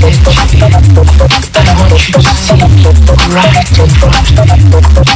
I want you to see me right in front of you.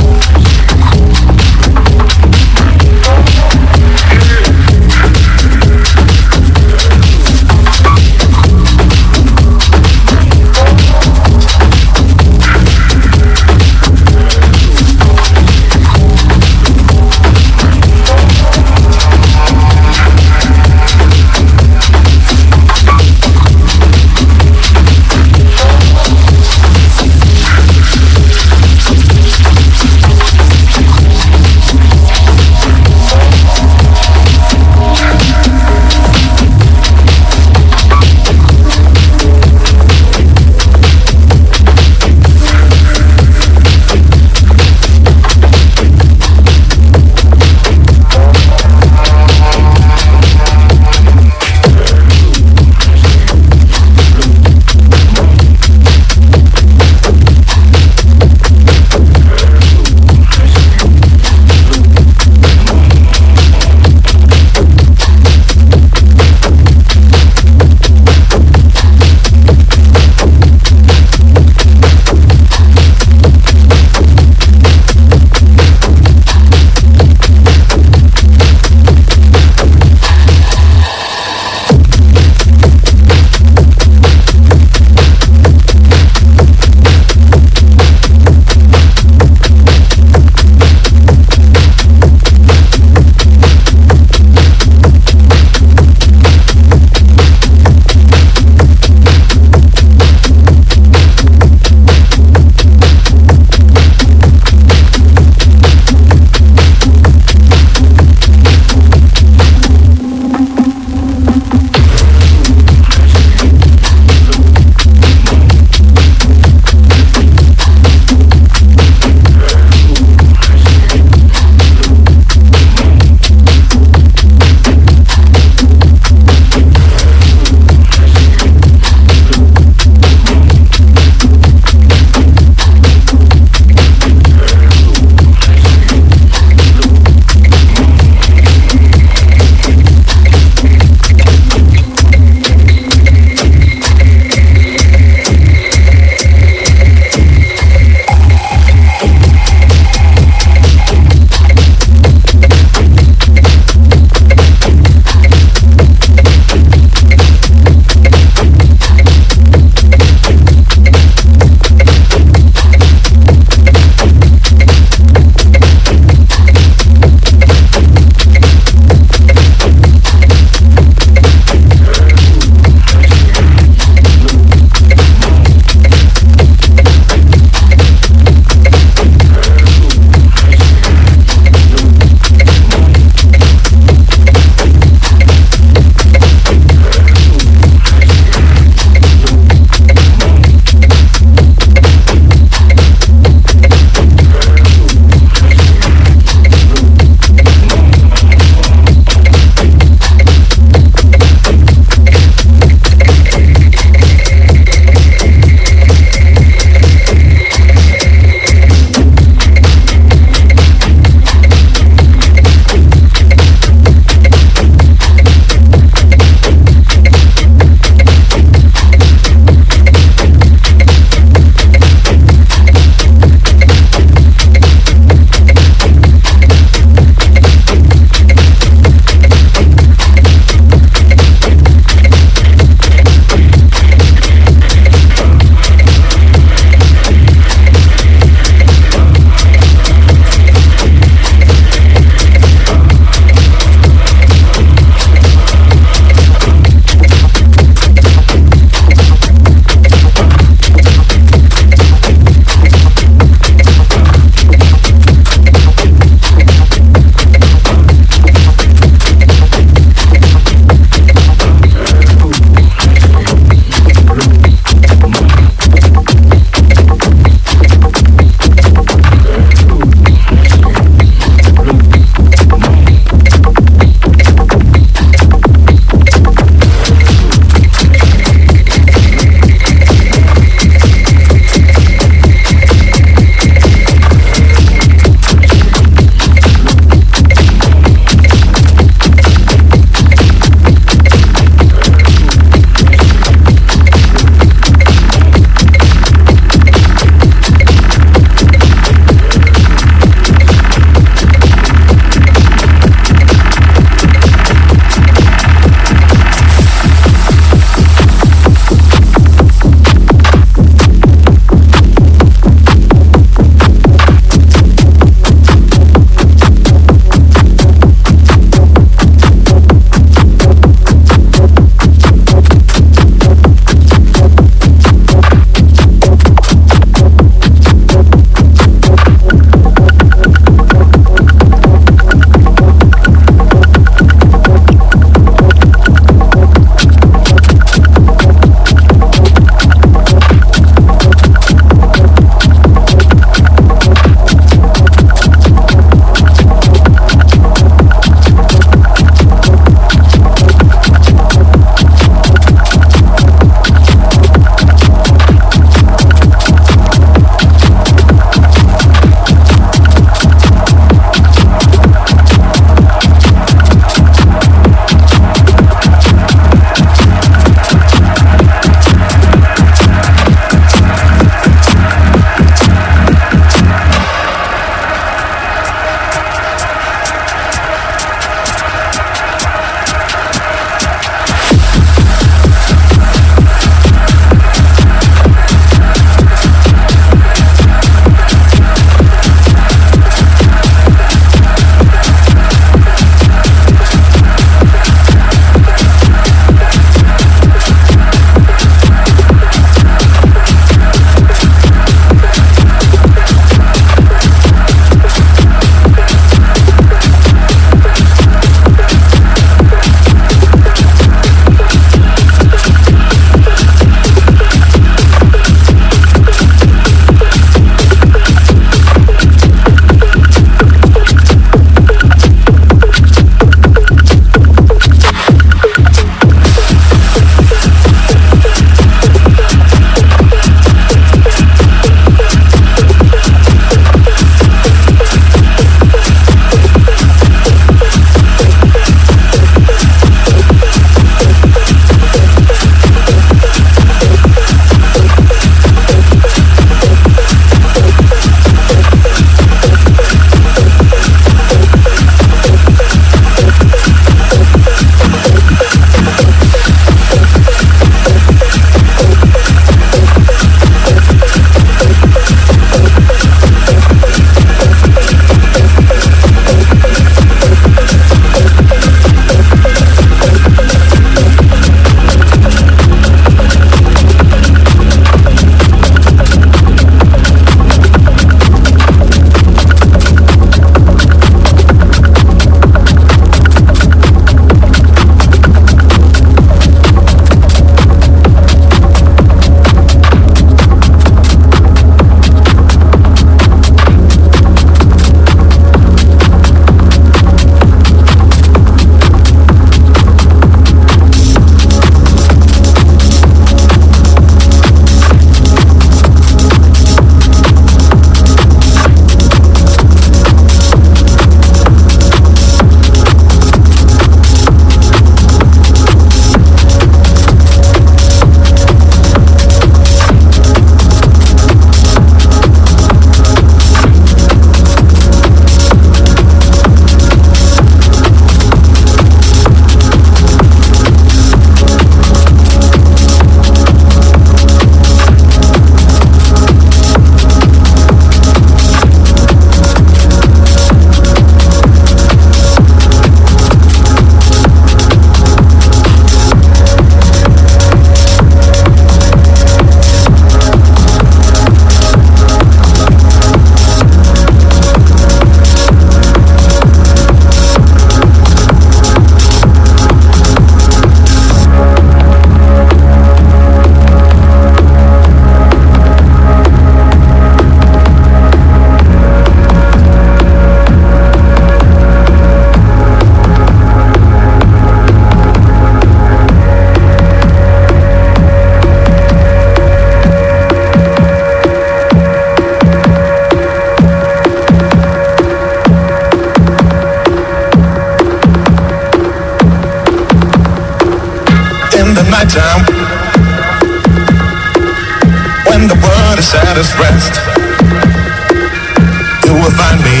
Find me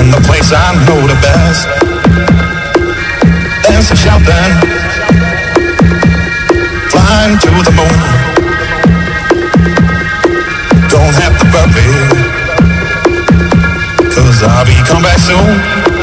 in the place I know the best. Dancing, shouting, flying to the moon. Don't have to worry, cause I'll be come back soon.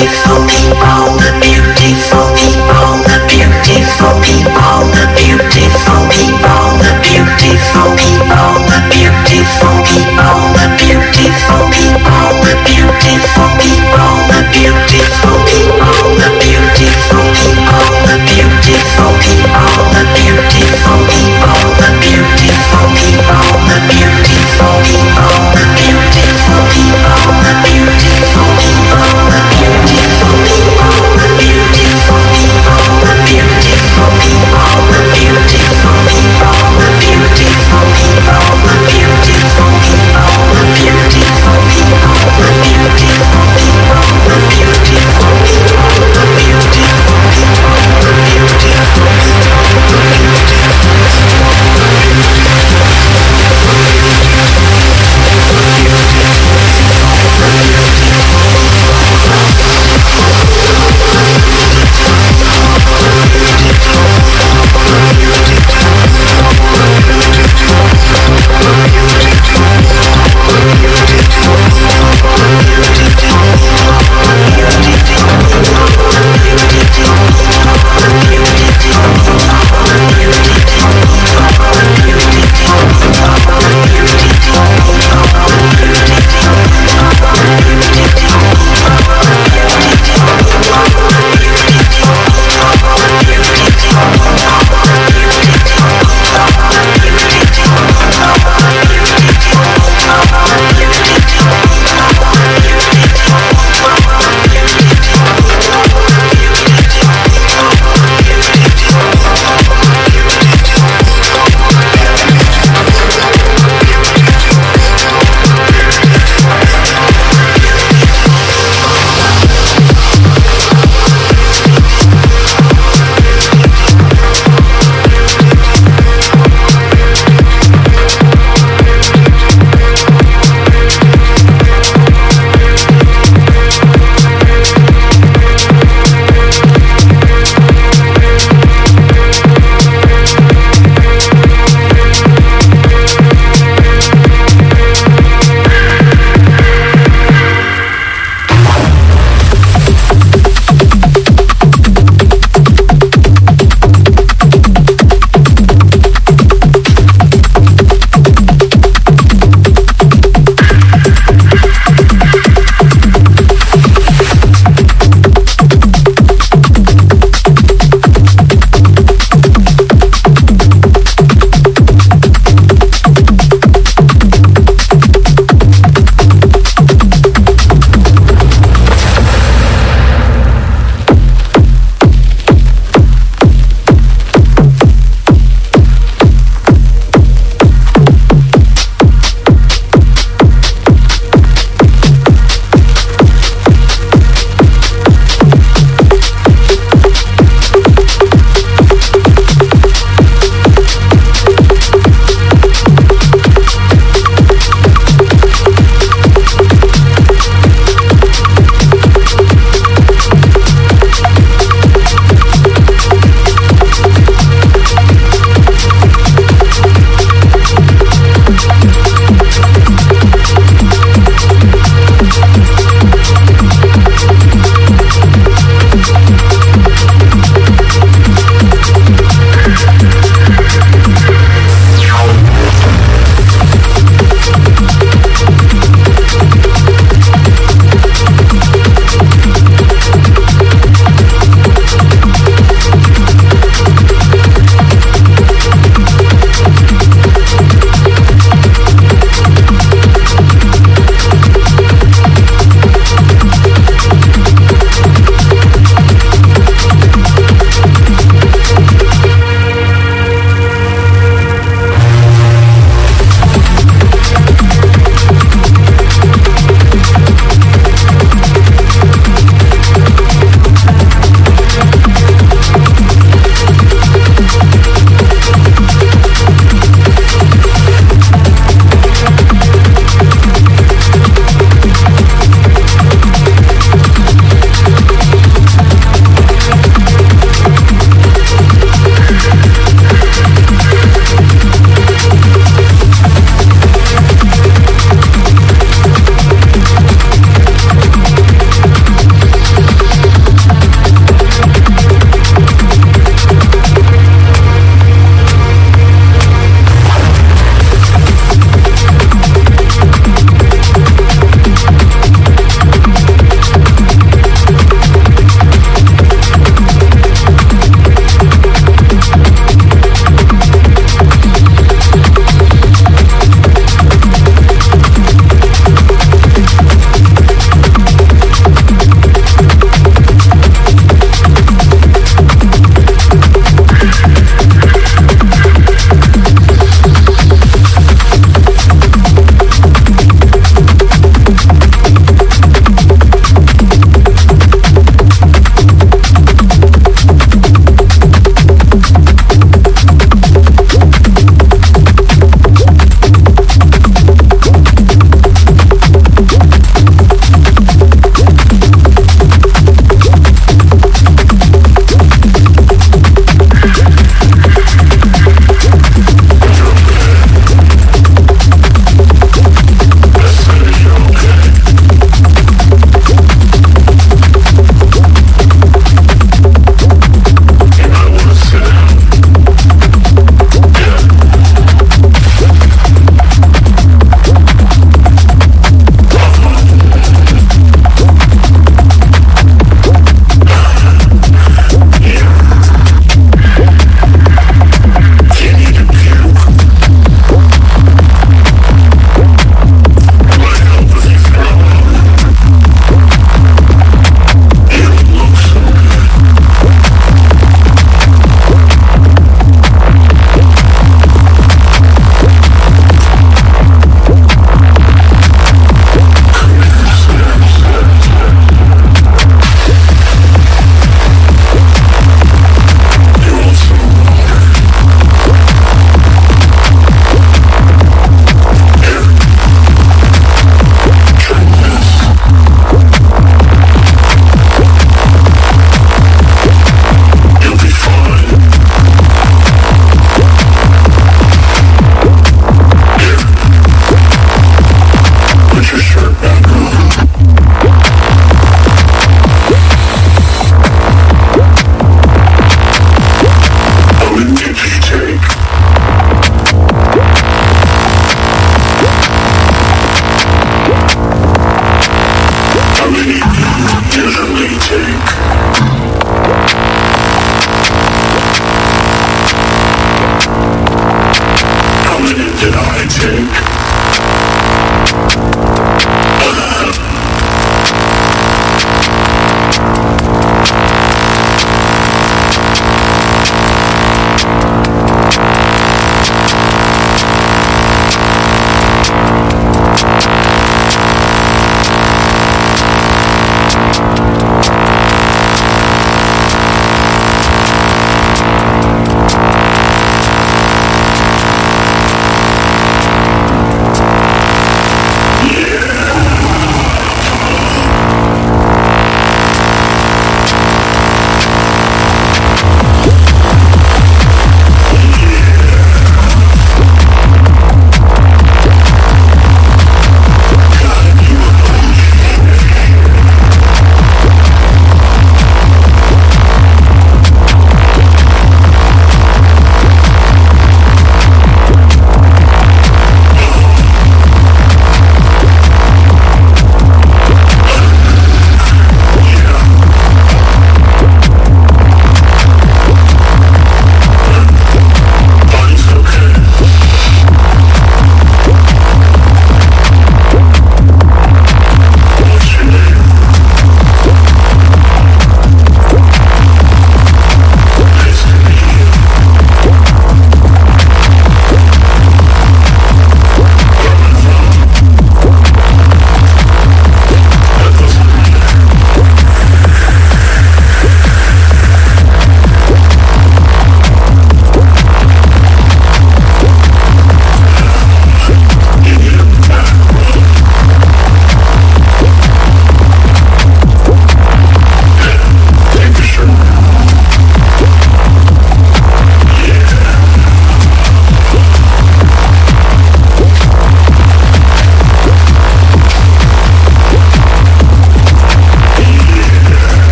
Beautiful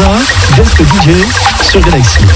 Forza, Guest DJ sur Galaxy.